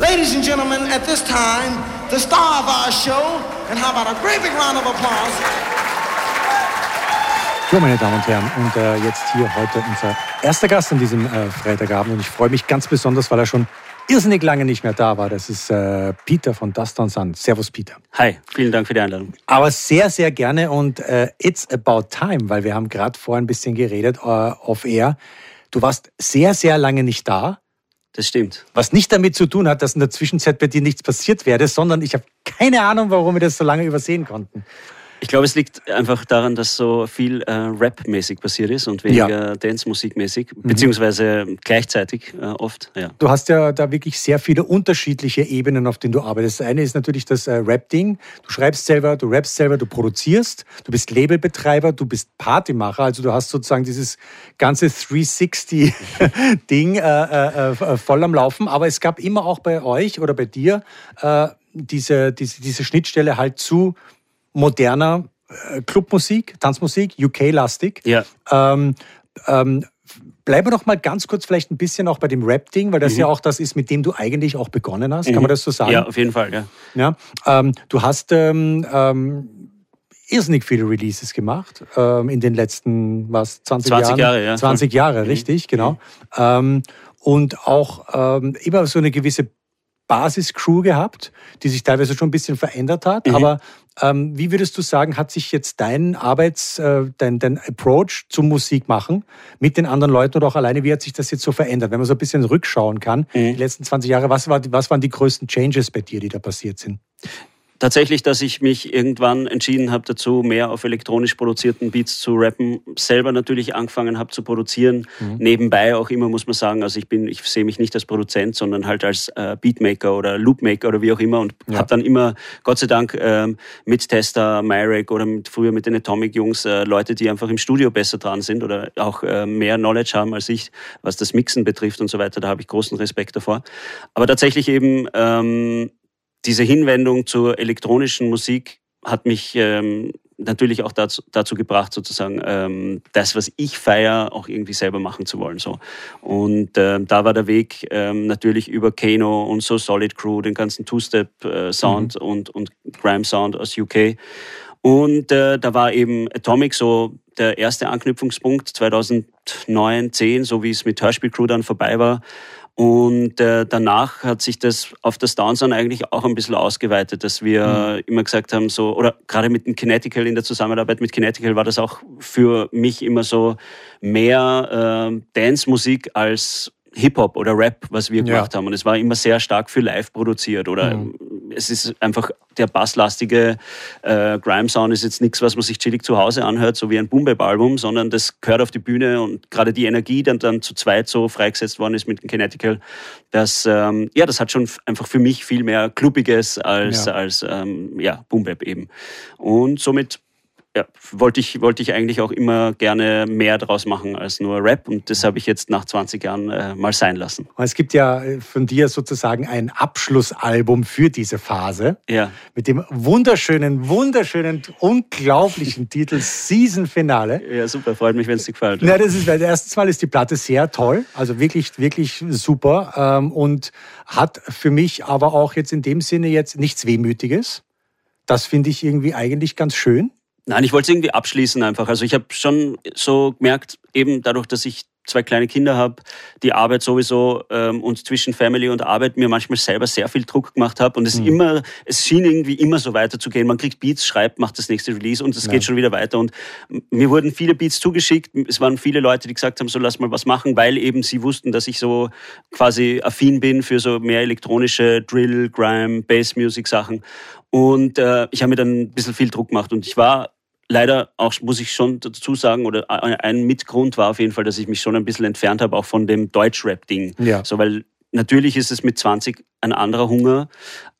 Ladies and gentlemen, at this time, the star of our show, and how about a great big round of applause? So, meine Damen und Herren, und äh, jetzt hier heute unser erster Gast an diesem äh, Freitagabend. Und ich freue mich ganz besonders, weil er schon irrsinnig lange nicht mehr da war. Das ist äh, Peter von Dust on Sun. Servus, Peter. Hi, vielen Dank für die Einladung. Aber sehr, sehr gerne und äh, it's about time, weil wir haben gerade vorher ein bisschen geredet äh, off air. Du warst sehr, sehr lange nicht da. Das stimmt. Was nicht damit zu tun hat, dass in der Zwischenzeit bei dir nichts passiert wäre, sondern ich habe keine Ahnung, warum wir das so lange übersehen konnten. Ich glaube, es liegt einfach daran, dass so viel äh, Rap-mäßig passiert ist und weniger ja. Dance-Musik-mäßig, mhm. beziehungsweise gleichzeitig äh, oft. Ja. Du hast ja da wirklich sehr viele unterschiedliche Ebenen, auf denen du arbeitest. Das eine ist natürlich das äh, Rap-Ding. Du schreibst selber, du rappst selber, du produzierst, du bist Labelbetreiber, du bist Partymacher. Also du hast sozusagen dieses ganze 360-Ding äh, äh, äh, voll am Laufen. Aber es gab immer auch bei euch oder bei dir diese, diese, diese Schnittstelle halt zu moderner äh, Clubmusik, Tanzmusik, UK-lastig. Ja. Ähm, ähm, bleiben wir doch mal ganz kurz vielleicht ein bisschen auch bei dem Rap-Ding, weil das mhm. ja auch das ist, mit dem du eigentlich auch begonnen hast. Mhm. Kann man das so sagen? Ja, auf jeden Fall, ja. ja ähm, du hast ähm, ähm, irrsinnig viele Releases gemacht ähm, in den letzten, was, 20, 20 Jahren? Jahre, ja. 20 Jahre, mhm. richtig, genau. Mhm. und auch immer so eine gewisse Basis-Crew gehabt, die sich teilweise schon ein bisschen verändert hat. Mhm. Aber ähm, wie würdest du sagen, hat sich jetzt dein Arbeits-, äh, dein, dein Approach zum Musikmachen mit den anderen Leuten oder auch alleine, wie hat sich das jetzt so verändert? Wenn man so ein bisschen rückschauen kann, mhm. die letzten 20 Jahre, was, war, was waren die größten Changes bei dir, die da passiert sind? Tatsächlich, dass ich mich irgendwann entschieden habe dazu, mehr auf elektronisch produzierten Beats zu rappen, selber natürlich angefangen habe zu produzieren, mhm. nebenbei auch immer muss man sagen, also ich bin, ich sehe mich nicht als Produzent, sondern halt als äh, Beatmaker oder Loopmaker oder wie auch immer und ja. habe dann immer, Gott sei Dank, ähm, mit Tester, Myrek oder mit, früher mit den Atomic Jungs, äh, Leute, die einfach im Studio besser dran sind oder auch äh, mehr Knowledge haben als ich, was das Mixen betrifft und so weiter, da habe ich großen Respekt davor. Aber tatsächlich eben ähm, diese Hinwendung zur elektronischen Musik hat mich ähm, natürlich auch dazu, dazu gebracht, sozusagen ähm, das, was ich feiere, auch irgendwie selber machen zu wollen. So. Und ähm, da war der Weg ähm, natürlich über Kano und so Solid Crew, den ganzen Two-Step-Sound äh, mhm. und, und Grime-Sound aus UK. Und äh, da war eben Atomic so der erste Anknüpfungspunkt 2009, 10, so wie es mit Hörspiel Crew dann vorbei war. Und äh, danach hat sich das auf das Downsound eigentlich auch ein bisschen ausgeweitet, dass wir mhm. immer gesagt haben, so, oder gerade mit dem Kinetical in der Zusammenarbeit mit Kinetical war das auch für mich immer so mehr äh, Dance-Musik als Hip-Hop oder Rap, was wir gemacht ja. haben. Und es war immer sehr stark für live produziert. Oder mhm. es ist einfach der basslastige äh, Grime-Sound ist jetzt nichts, was man sich chillig zu Hause anhört, so wie ein boom album sondern das gehört auf die Bühne und gerade die Energie, die dann zu zweit so freigesetzt worden ist mit dem Kinetical, das, ähm, ja, das hat schon einfach für mich viel mehr Klubbiges als, ja. als ähm, ja, boom eben. Und somit ja, wollte ich, wollte ich eigentlich auch immer gerne mehr draus machen als nur Rap und das habe ich jetzt nach 20 Jahren äh, mal sein lassen. Es gibt ja äh, von dir sozusagen ein Abschlussalbum für diese Phase ja. mit dem wunderschönen, wunderschönen, unglaublichen Titel Season Finale. Ja, super, freut mich, wenn es dir gefällt. Ja, das ist, weil erstens mal ist die Platte sehr toll, also wirklich, wirklich super ähm, und hat für mich aber auch jetzt in dem Sinne jetzt nichts Wehmütiges. Das finde ich irgendwie eigentlich ganz schön. Nein, ich wollte es irgendwie abschließen einfach. Also ich habe schon so gemerkt, eben dadurch, dass ich zwei kleine Kinder habe, die Arbeit sowieso ähm, und zwischen Family und Arbeit mir manchmal selber sehr viel Druck gemacht habe und es mhm. immer, es schien irgendwie immer so weiterzugehen. Man kriegt Beats, schreibt, macht das nächste Release und es ja. geht schon wieder weiter. Und mir wurden viele Beats zugeschickt. Es waren viele Leute, die gesagt haben, so lass mal was machen, weil eben sie wussten, dass ich so quasi affin bin für so mehr elektronische Drill, Grime, Bass Music Sachen. Und äh, ich habe mir dann ein bisschen viel Druck gemacht und ich war leider auch, muss ich schon dazu sagen, oder ein Mitgrund war auf jeden Fall, dass ich mich schon ein bisschen entfernt habe, auch von dem Deutschrap-Ding. Ja. So, weil natürlich ist es mit 20 ein anderer Hunger.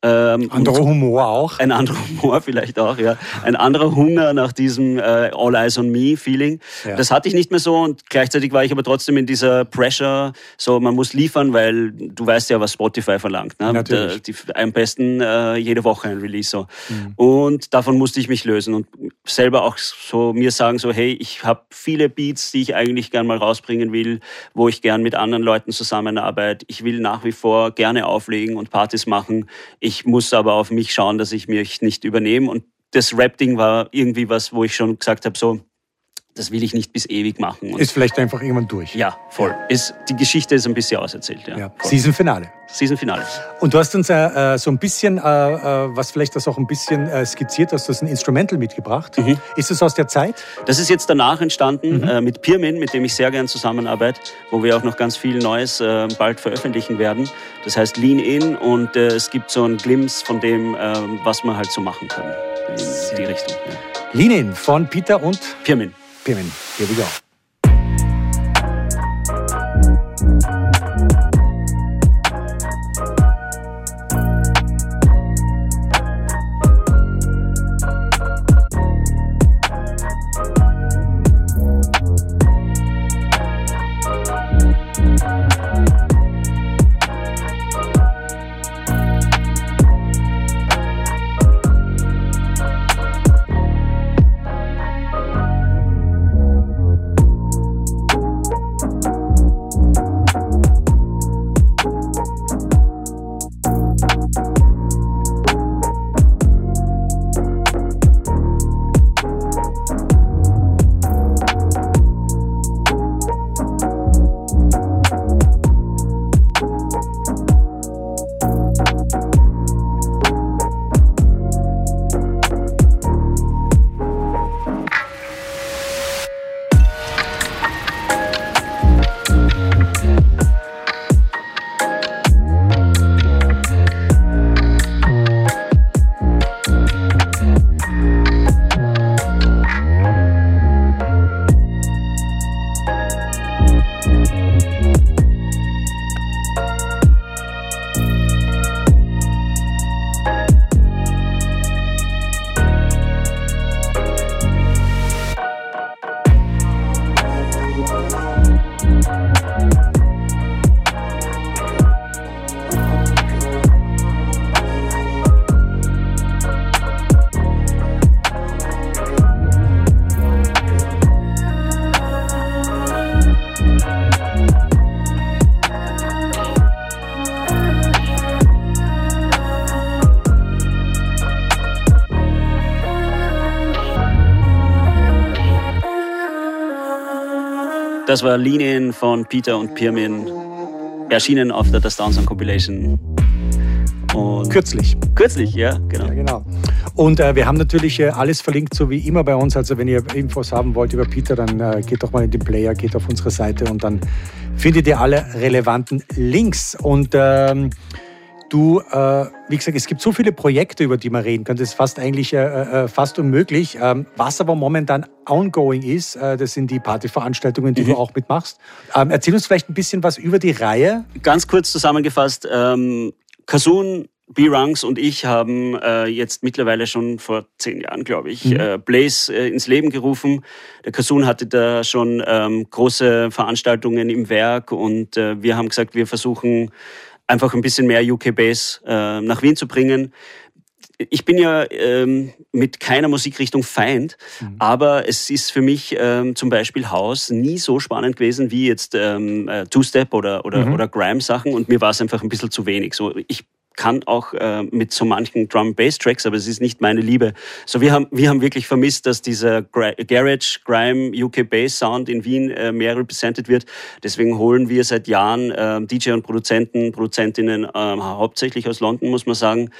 Ähm, anderer Humor auch. Ein anderer Humor vielleicht auch, ja. Ein anderer Hunger nach diesem äh, All Eyes on Me Feeling. Ja. Das hatte ich nicht mehr so und gleichzeitig war ich aber trotzdem in dieser Pressure, so man muss liefern, weil du weißt ja, was Spotify verlangt. Ne? Natürlich. Die, am besten äh, jede Woche ein Release so. Mhm. Und davon musste ich mich lösen und selber auch so mir sagen so, hey, ich habe viele Beats, die ich eigentlich gern mal rausbringen will, wo ich gern mit anderen Leuten zusammenarbeite. Ich will nach wie vor gerne auflegen und Partys machen. Ich muss aber auf mich schauen, dass ich mich nicht übernehme. Und das Rap-Ding war irgendwie was, wo ich schon gesagt habe, so, das will ich nicht bis ewig machen. Und ist vielleicht einfach irgendwann durch. Ja, voll. Ist, die Geschichte ist ein bisschen auserzählt. Ja, ja. Season Finale. Season Finale. Und du hast uns äh, so ein bisschen, äh, äh, was vielleicht das auch ein bisschen äh, skizziert, hast du ein Instrumental mitgebracht. Mhm. Ist das aus der Zeit? Das ist jetzt danach entstanden mhm. Äh, mit Pirmin, mit dem ich sehr gern zusammenarbeite, wo wir auch noch ganz viel Neues äh, bald veröffentlichen werden. Das heißt Lean In und es gibt so einen Glimpse von dem, was man halt so machen kann in die Richtung. Ja. Lean In von Peter und Pirmin. Pirmin. Here we go. Das war Linien von Peter und Pirmin, erschienen auf der The Downs Compilation. Und kürzlich. Kürzlich, ja, genau. Ja, genau. Und äh, wir haben natürlich äh, alles verlinkt, so wie immer bei uns. Also wenn ihr Infos haben wollt über Peter, dann äh, geht doch mal in den Player, geht auf unsere Seite und dann findet ihr alle relevanten Links. Und ähm, Du, äh, wie gesagt, es gibt so viele Projekte, über die man reden kann. Das ist fast eigentlich äh, äh, fast unmöglich. Ähm, was aber momentan ongoing ist, äh, das sind die Partyveranstaltungen, die mhm. du auch mitmachst. Ähm, erzähl uns vielleicht ein bisschen was über die Reihe. Ganz kurz zusammengefasst, ähm, Kasun B-Rungs und ich haben äh, jetzt mittlerweile schon vor zehn Jahren, glaube ich, mhm. äh, Blaze äh, ins Leben gerufen. Der Kasun hatte da schon ähm, große Veranstaltungen im Werk und äh, wir haben gesagt, wir versuchen einfach ein bisschen mehr UK-Bass äh, nach Wien zu bringen. Ich bin ja ähm, mit keiner Musikrichtung Feind, mhm. aber es ist für mich ähm, zum Beispiel House nie so spannend gewesen wie jetzt ähm, äh, Two-Step oder, oder, mhm. oder Grime-Sachen und mir war es einfach ein bisschen zu wenig. So, ich kann auch äh, mit so manchen Drum-Bass-Tracks, aber es ist nicht meine Liebe. So, wir haben, wir haben wirklich vermisst, dass dieser Garage, Grime, UK-Bass-Sound in Wien äh, mehr repräsentiert wird. Deswegen holen wir seit Jahren äh, DJ und Produzenten, Produzentinnen äh, hauptsächlich aus London, muss man sagen,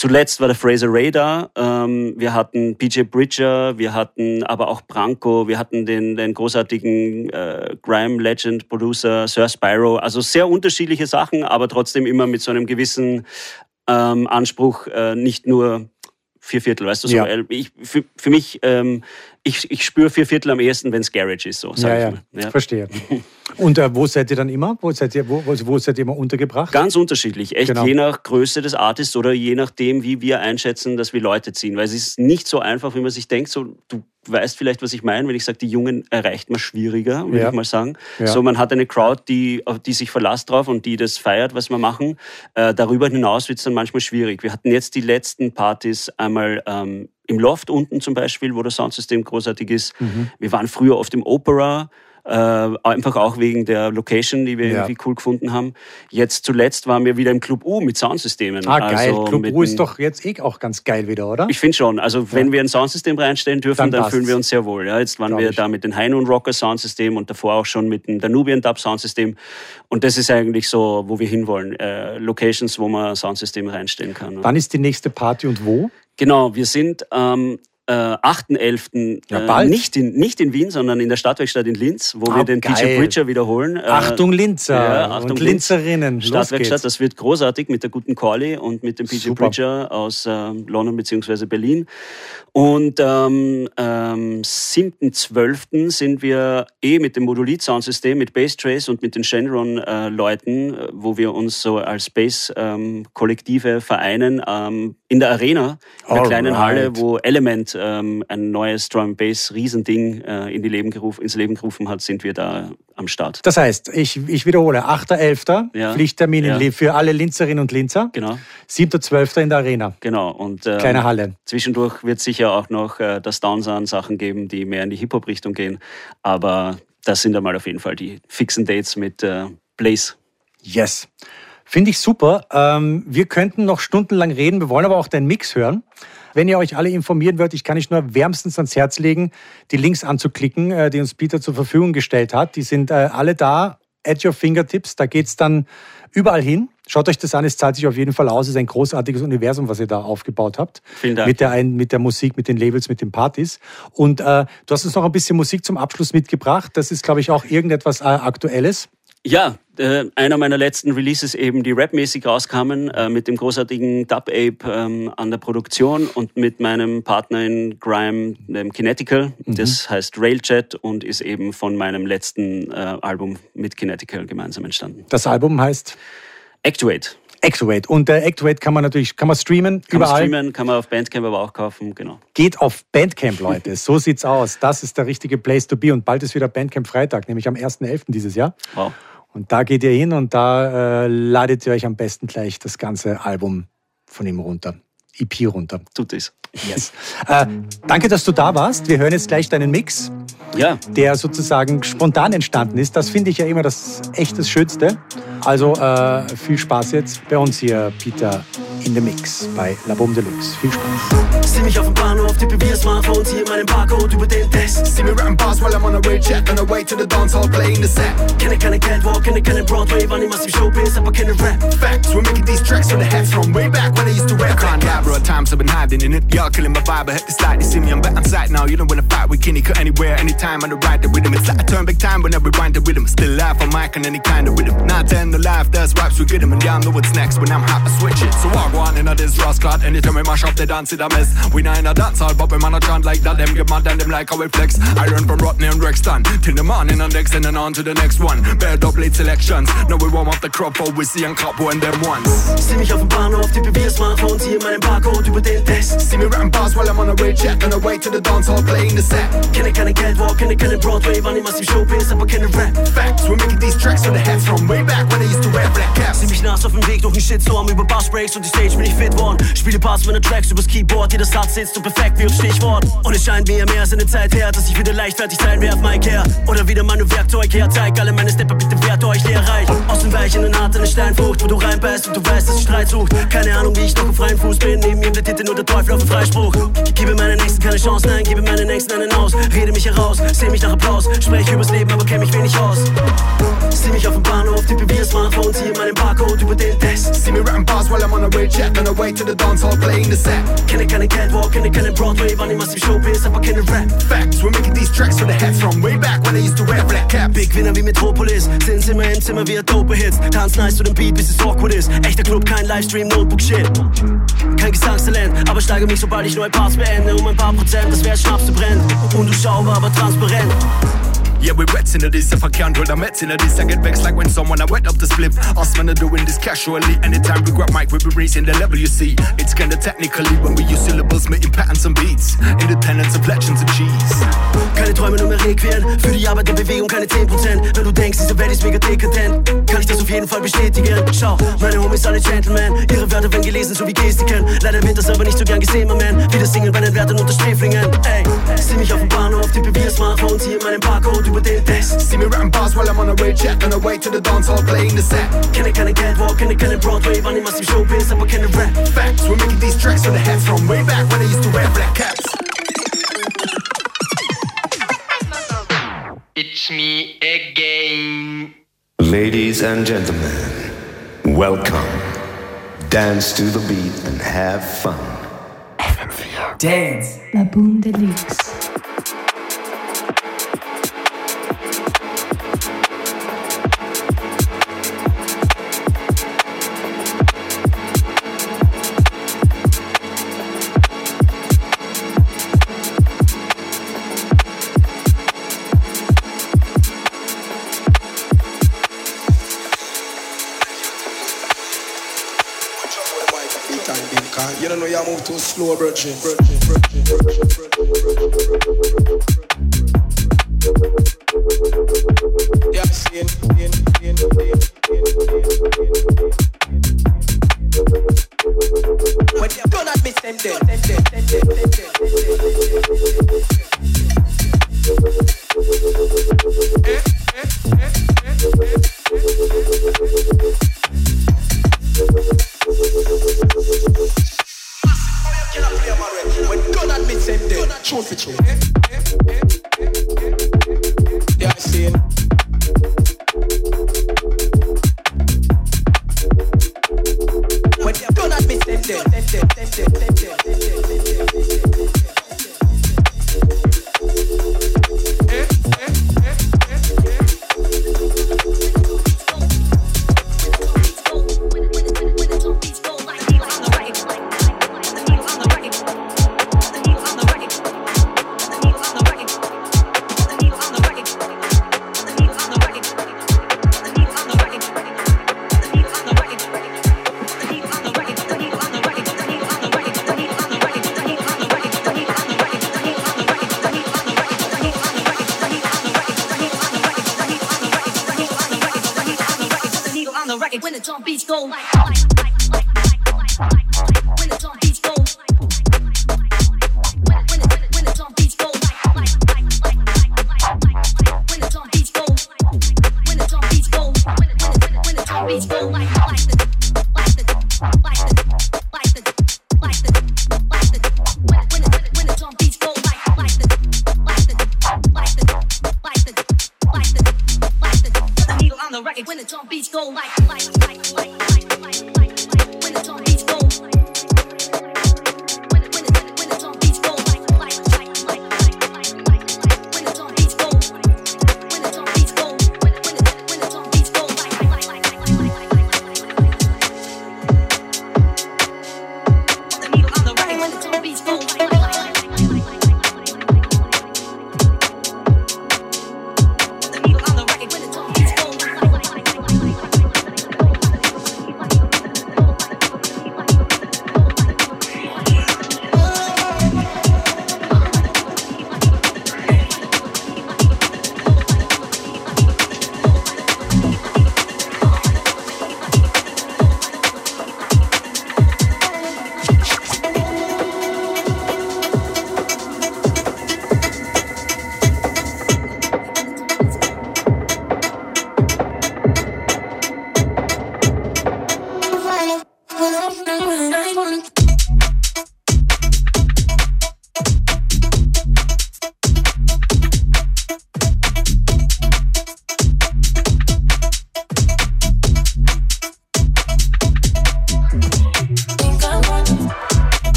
Zuletzt war der Fraser Ray da. Ähm, wir hatten PJ Bridger, wir hatten aber auch Branko, wir hatten den, den großartigen äh, Grime-Legend-Producer Sir Spyro. Also sehr unterschiedliche Sachen, aber trotzdem immer mit so einem gewissen ähm, Anspruch, äh, nicht nur vier Viertel, weißt du so. Ja. Ich, für, für mich ähm, ich, ich spüre vier Viertel am ehesten, wenn es Garage ist, so sag ja, ich mal. Ja. Verstehe. Und äh, wo seid ihr dann immer? Wo seid ihr, wo, wo seid ihr immer untergebracht? Ganz unterschiedlich. Echt genau. je nach Größe des Artists oder je nachdem, wie wir einschätzen, dass wir Leute ziehen. Weil es ist nicht so einfach, wie man sich denkt. So, du weißt vielleicht, was ich meine, wenn ich sage, die Jungen erreicht man schwieriger, würde ja. ich mal sagen. Ja. So, man hat eine Crowd, die, die sich verlasst drauf und die das feiert, was wir machen. Äh, darüber hinaus wird es dann manchmal schwierig. Wir hatten jetzt die letzten Partys einmal ähm, im Loft unten zum Beispiel, wo das Soundsystem großartig ist. Mhm. Wir waren früher oft im Opera. Äh, einfach auch wegen der Location, die wir ja. irgendwie cool gefunden haben. Jetzt zuletzt waren wir wieder im Club U mit Soundsystemen. Ah, geil. Also Club U ist doch jetzt eh auch ganz geil wieder, oder? Ich finde schon. Also, ja. wenn wir ein Soundsystem reinstellen dürfen, dann, dann fühlen wir uns sehr wohl. Ja, jetzt waren Glaub wir ich. da mit dem Heinun Rocker Soundsystem und davor auch schon mit dem Danubian Dub Soundsystem. Und das ist eigentlich so, wo wir hinwollen. Äh, Locations, wo man Soundsysteme reinstellen kann. Wann ist die nächste Party und wo? Genau, wir sind ähm, äh, 8.11. Ja, äh, nicht, in, nicht in Wien, sondern in der Stadtwerkstatt in Linz, wo oh, wir den geil. PJ Bridger wiederholen. Äh, Achtung Linzer ja, Achtung und Linzerinnen. Stadtwerkstatt, das wird großartig mit der guten Corley und mit dem PJ Super. Bridger aus äh, London bzw. Berlin. Und ähm, ähm, 7.12. sind wir eh mit dem Modulit-Soundsystem, mit Basstrace und mit den Shenron-Leuten, äh, wo wir uns so als Bass-Kollektive ähm, vereinen, ähm, in der Arena, in der kleinen Halle, wo Element ähm, ein neues Drum Bass Riesending äh, in die Leben gerufen, ins Leben gerufen hat, sind wir da am Start. Das heißt, ich, ich wiederhole, 8.11. Ja. Pflichttermin ja. für alle Linzerinnen und Linzer. Genau. 7.12. in der Arena. Genau. Und, ähm, Kleine Halle. Zwischendurch wird sicher auch noch äh, das Downsound Sachen geben, die mehr in die Hip-Hop-Richtung gehen. Aber das sind einmal auf jeden Fall die fixen Dates mit äh, Blaze. Yes. Finde ich super. Ähm, wir könnten noch stundenlang reden, wir wollen aber auch deinen Mix hören. Wenn ihr euch alle informieren wollt, ich kann euch nur wärmstens ans Herz legen, die Links anzuklicken, äh, die uns Peter zur Verfügung gestellt hat. Die sind äh, alle da, at your fingertips. Da geht's dann überall hin. Schaut euch das an, es zahlt sich auf jeden Fall aus. Es ist ein großartiges Universum, was ihr da aufgebaut habt. Vielen Dank. Mit der, mit der Musik, mit den Labels, mit den Partys. Und äh, du hast uns noch ein bisschen Musik zum Abschluss mitgebracht. Das ist, glaube ich, auch irgendetwas äh, Aktuelles. Ja, äh, einer meiner letzten Releases eben, die rapmäßig rauskamen, äh, mit dem großartigen Dub Ape ähm, an der Produktion und mit meinem Partner in Grime, dem Kinetical. Mhm. Das heißt Railjet und ist eben von meinem letzten äh, Album mit Kinetical gemeinsam entstanden. Das Album heißt? Actuate. Actuate. Und äh, Actuate kann man natürlich kann man streamen kann überall. Kann man streamen, kann man auf Bandcamp aber auch kaufen, genau. Geht auf Bandcamp, Leute. so sieht's aus. Das ist der richtige Place to be. Und bald ist wieder Bandcamp Freitag, nämlich am 1.11. dieses Jahr. Wow. Und da geht ihr hin und da äh, ladet ihr euch am besten gleich das ganze Album von ihm runter. EP runter. Tut es. Yes. Äh, danke, dass du da warst. Wir hören jetzt gleich deinen Mix, ja. der sozusagen spontan entstanden ist. Das finde ich ja immer das echt das Schönste. Also äh, viel Spaß jetzt bei uns hier, Peter in the Mix bei La Bombe Deluxe. Viel Spaß. Sieh mich auf dem Bahnhof, tippe via Smartphone, ziehe meinen Barcode über den Test. See me rapping bars while I'm on a jet, on way to the dance hall playing the set. Kenne keine Catwalk, kenne Broadway, aber kenne Rap. Facts, we're making these tracks for the heads from way back when I used to times I've been hiding in it. Y'all killing my vibe, I hit the slide, you see me, I'm back on now. You don't wanna fight with Kenny, cut anywhere, anytime on the ride the rhythm. It's like I turn back time when I rewind the rhythm. Still live on mic on any kind of rhythm. Not we get and y'all know what's next when I'm hot, I switch it. So go on in this Rasclad, anytime we mash up the dance, it a mess. We not in a dance hall, but we man a chant like that, them get mad and them like how we flex. I run from Rodney and Rexton till the morning and next and then on to the next one. Bad up late selections, now we warm up the crop, but we see and cop when them ones. Sieh mich auf dem Bahnhof, tippe via Smartphone, ziehe meinen Barcode über den Test. See me rapping bars while I'm on a way jet, on the way to the dance hall playing the set. Can I Kenne keine Catwalk, kenne keine Broadway, war niemals im Showbiz, aber kenne Rap. Facts, we're making these tracks for the heads from way back when I used to wear black caps. Sieh mich nass auf dem Weg durch den Shitstorm über Bassbreaks und die Stage bin ich fit worden. Spiele Parts meiner Tracks übers Keyboard, jeder Satz sitzt so perfekt wie auf Stichwort. Und es scheint mir mehr als eine Zeit her, dass ich wieder leichtfertig sein werf, Mike her. Oder wieder mein Werkzeug her, zeig alle meine Stepper, bitte wert euch lehrreich. Aus dem Weichen in hart eine Steinfrucht, wo du reinbeißt und du weißt, dass ich Streit sucht. Keine Ahnung, wie ich noch auf freien Fuß bin, neben ihm der Titel nur der Teufel auf dem Freispruch. Gebe meinen Nächsten keine Chance, nein, gebe meinen Nächsten einen aus. Rede mich heraus, seh mich nach Applaus, spreche übers Leben, aber kenn mich wenig aus. Sieh mich auf dem Bahnhof, tippe wie Smartphone, ziehe meinen Barcode über den Test. See me rapping bars while I'm on a way jet, on the way to the dance hall playing the set. Kenne keine Catwalk, kenne keine Broadway, war niemals im Showbiz, aber kenne Rap. Facts, we're making these tracks for the heads from way back when I used to wear black caps. Big Winner wie Metropolis, sind Zimmer im Zimmer wie dope Hits. Tanz nice zu dem Beat, bis es awkward ist. Echter Club, kein Livestream, Notebook Shit. Kein Gesangstalent, aber steige mich, sobald ich neue Parts beende. Um ein paar Prozent, das wär Schnaps zu brennen. Undurchschaubar, aber transparent. Yeah, we wet into this. If I can't hold met into this, I get vexed like when someone I wet up the split. Us men are doing this casually. Anytime we grab mic, we be raising the level, you see. It's kinda technically when we use syllables, making patterns and beats. Independence of legends and cheese. Keine Träume, nur mehr Requien. Für die Arbeit der Bewegung keine 10%. Wenn du denkst, diese Welt ist mega dekadent, kann ich das auf jeden Fall bestätigen. Schau, meine Homies alle Gentlemen. Ihre Wörter werden gelesen, so wie Gestiken. Leider wird das aber nicht so gern gesehen, mein Man. Wieder singen bei den Wärtern unter Sträflingen. Ey, sieh mich auf dem Bahnhof, tippe wie Smartphone, ziehe meinen Barcode Ladies and this. See me rapping bars while I'm on a way jet On the way to the dance hall playing the set. Can I, can I get walk? Can I, can I Broadway? Bunny must be showbiz. I'm a can of rap. Facts, we're making these tracks on the head from way back when I used to wear black caps. It's me again. Ladies and gentlemen, welcome. Dance to the beat and have fun. Dance. La Boom Deluxe. too slow, brethren. brethren, brethren, brethren.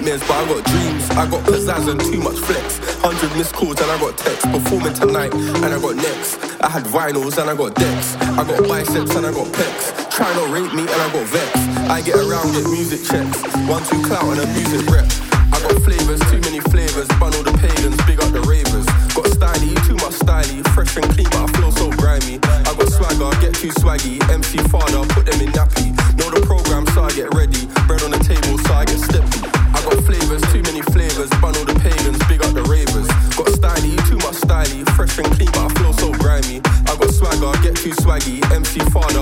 nightmares, but I got dreams. I got pizzazz and too much flex. Hundred missed calls and I got texts. Performing tonight and I got next. I had vinyls and I got decks. I got biceps and I got pecs. Try not rape me and I got vex. I get around with music checks. One, two, clout and a music rep. too swaggy. MC father.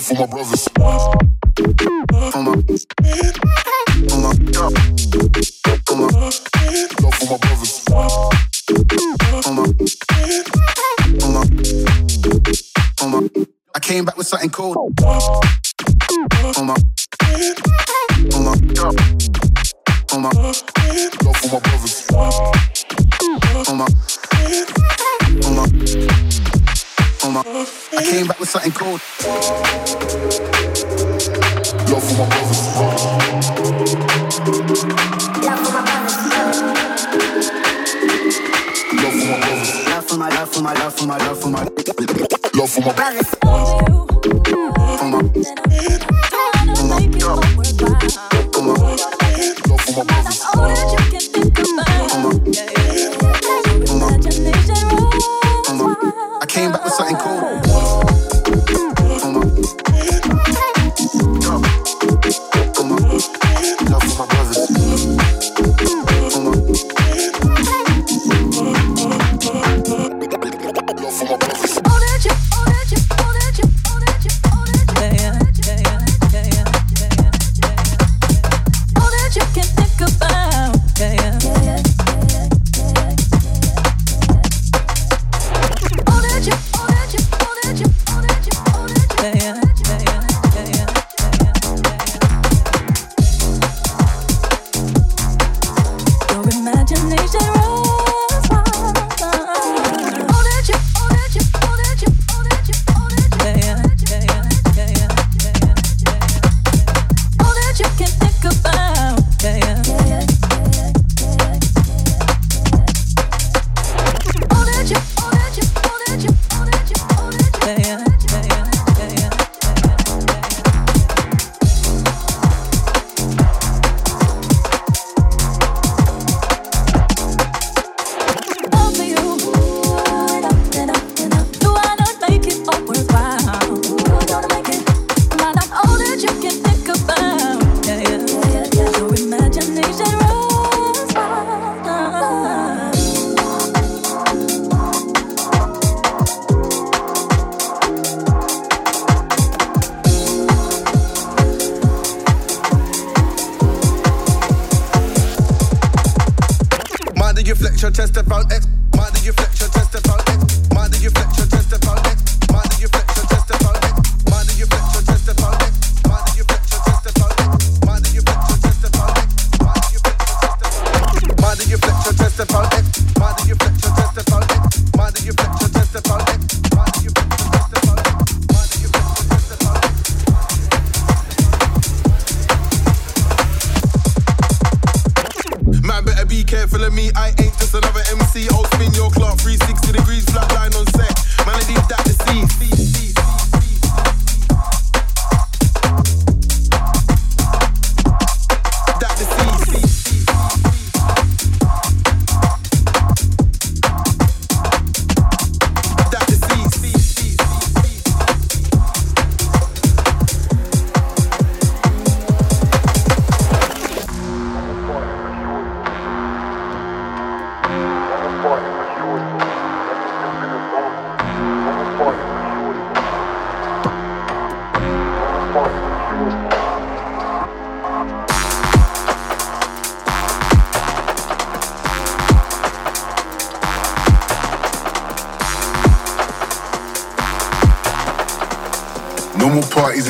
love for my brothers. My, my, my, love for my brothers. My, my, my, I came back with something cold.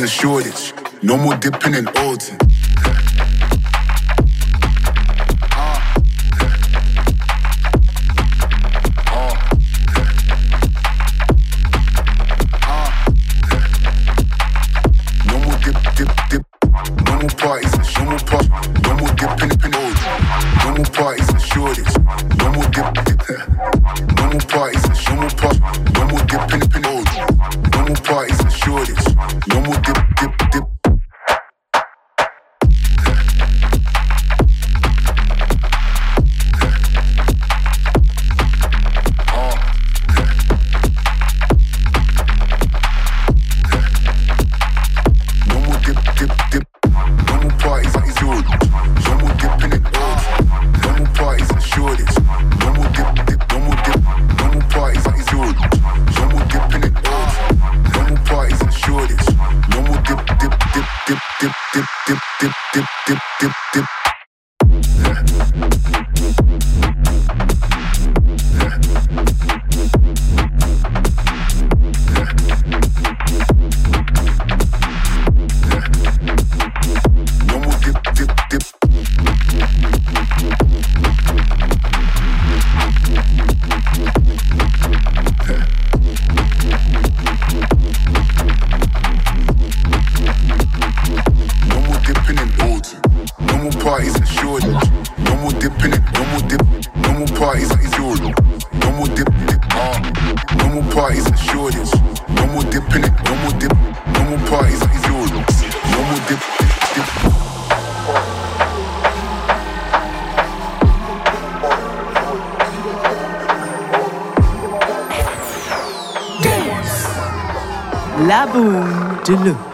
in shortage. No more dipping in Alton. sure. No more dip in it, no more dip, no more parties at zero. No more dip, dip, ah. No more parties at shortage. No more dip in it, no more dip, no more parties at zero. No more dip, dip, dip. La boum de l'eau.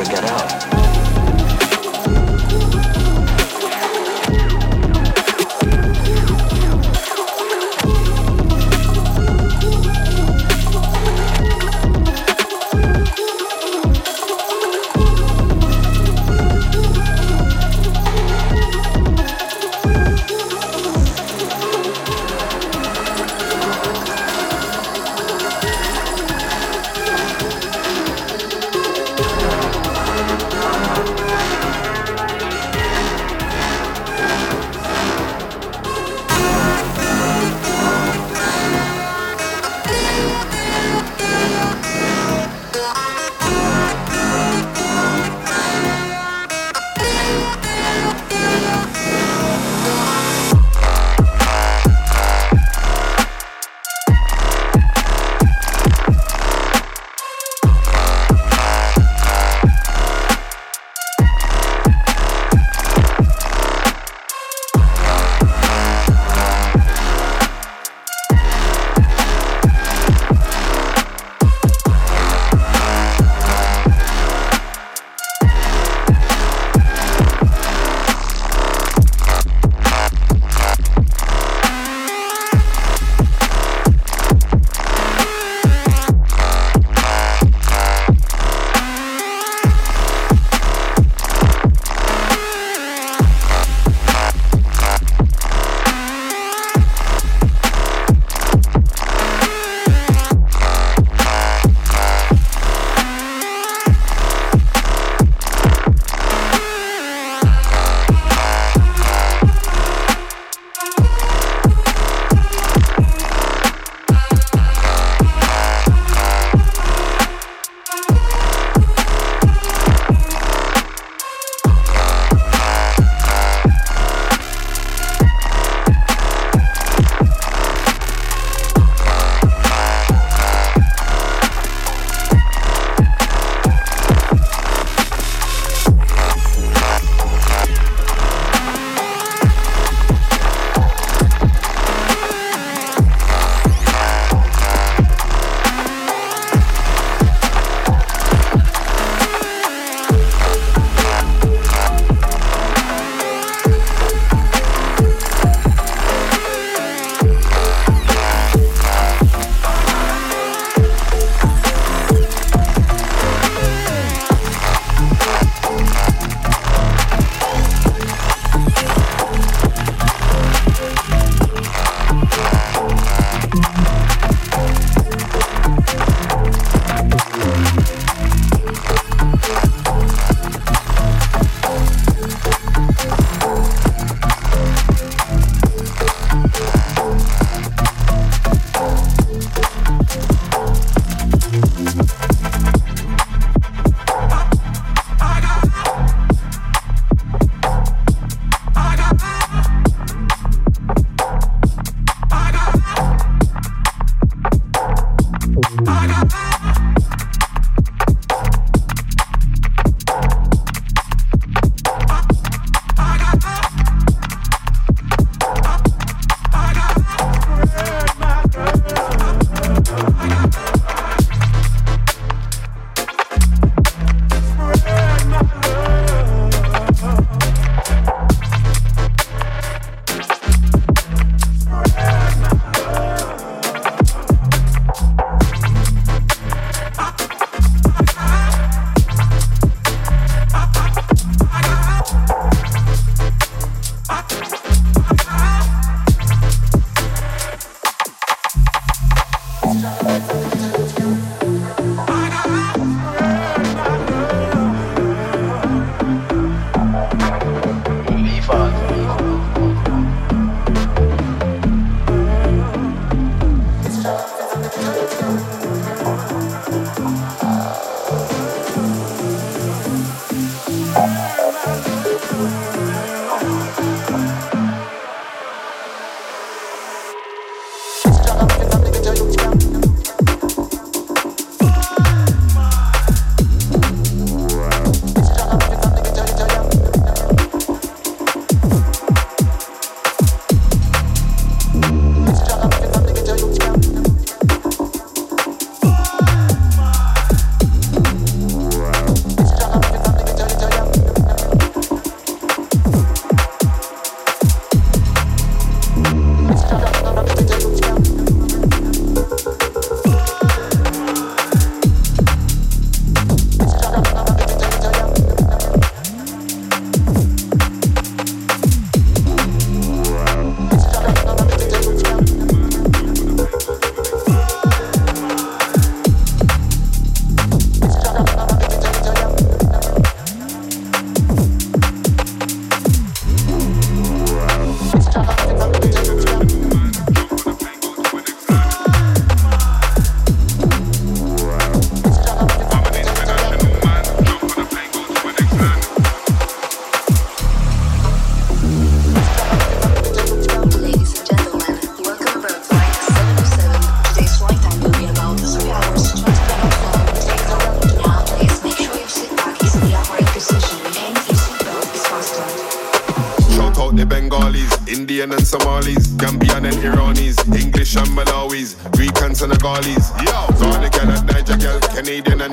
ever get out.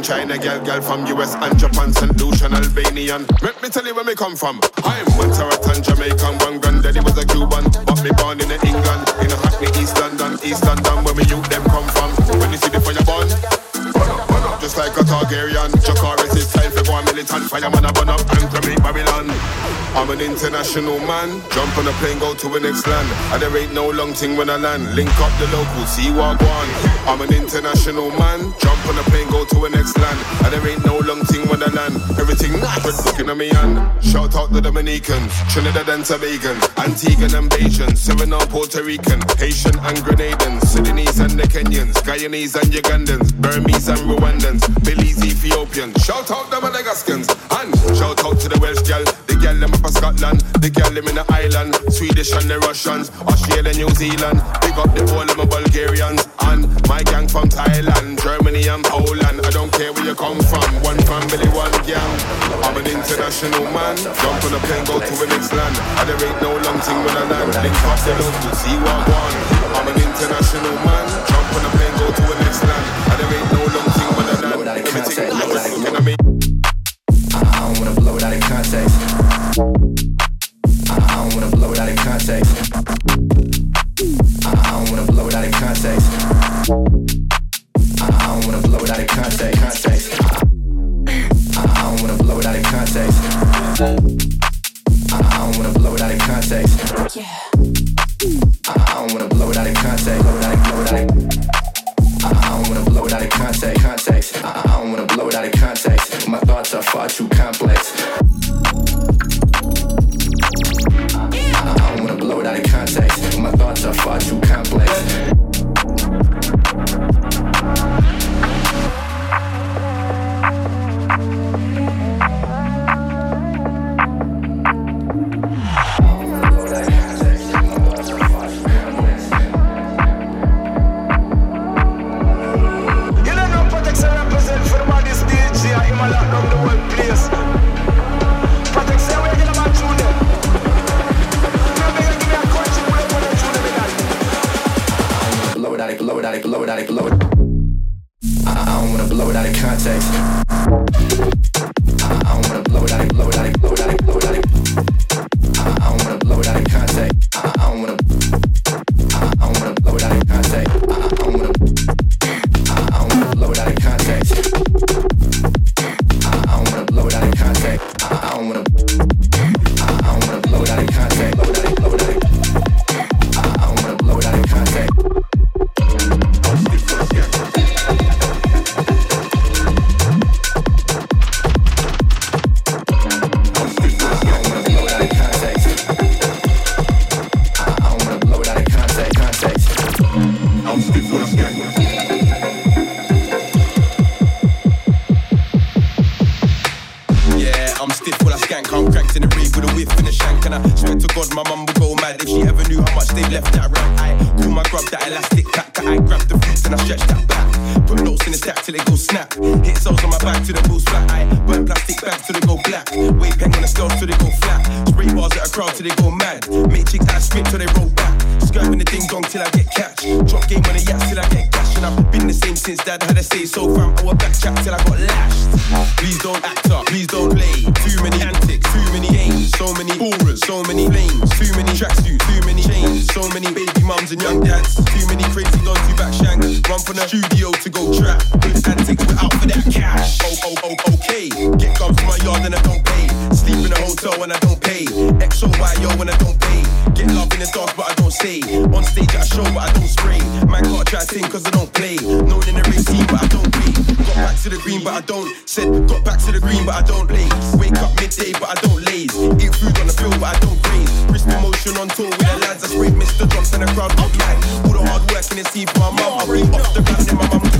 China gal, gal from US and Japan, St. Lucian, Albanian. Let me tell you where me come from. I'm one Montserrat Jamaican, one granddaddy was a Cuban, but me born in England, in a Hackney, East London, East London, where me youth them come from. When you see the fire burn, burn up, burn up, just like a Targaryen. Jakaris is time for one militant fireman, I burn up and make Babylon. I'm an international man. Jump on a plane, go to the next land. And there ain't no long thing when I land. Link up the locals, see what I want. I'm an international man. Go to the next land. And there ain't no long thing when I land. Everything nice. Looking at me and shout out the Dominicans, Trinidad and Tobago, Antiguan and Bajan, Suriname, Puerto Rican, Haitian and Grenadians, Sudanese and the Kenyans, Guyanese and Ugandans, Burmese and Rwandans, Belize, Ethiopians. Shout out to the Madagascans and shout out to the Welsh gal, the gal them up in Scotland, the gal them in the island, Swedish and the Russians, Australia, and New Zealand. Big up the whole of my Bulgarians my gang from Thailand, Germany and Poland. I don't care where you come from, one family, one gang. I'm an international man. Jump on a plane, go to the next land. And there ain't no long thing when I land. Link up the local, see what I want. I'm an international man. Jump on a plane, go to the next land. And there ain't no long thing when I land. Everything nice. You know left that rank. I call my grub that elastic pack. I grab the fruits and I stretch that back. Put notes in the stack till it goes snap. Hit cells on my back till the balls flat. I burn plastic bags till they go black. Wave hang on the scales till they go flat. Spray bars at a crowd till they go mad. Make chicks that spit till they roll back. Skirting the ding dong till I get catch. Drop game on the yacht till I get cash. And I've been the same since dad had a say so fam. I was back chat till I got lashed. Please don't act up, please don't play. Too many antics, too many games, so many auras, so many flames, too many chains, so many baby mums and young dads, too many crazy dons who back shanks. Run from the studio to go trap. With antics, we're out for that cash. Oh, oh, oh, okay. Get gums to my yard and I don't pay. Sleep in a hotel when I don't pay. XOYO when I don't pay. Get love in the dark, but I don't say. On stage at a show, but I don't spray. Man can't try sing cause I don't play. Known in the race team, but I don't pay. Got back to the green, but I don't. Said, got back to the green, but I don't blaze. Wake up midday, but I don't laze. Eat food on the field, but I don't graze. Risk emotion on tour Mr. Drops and the crowd go mad. All the hard work in the scene for my mum. I bring off the ground and my mum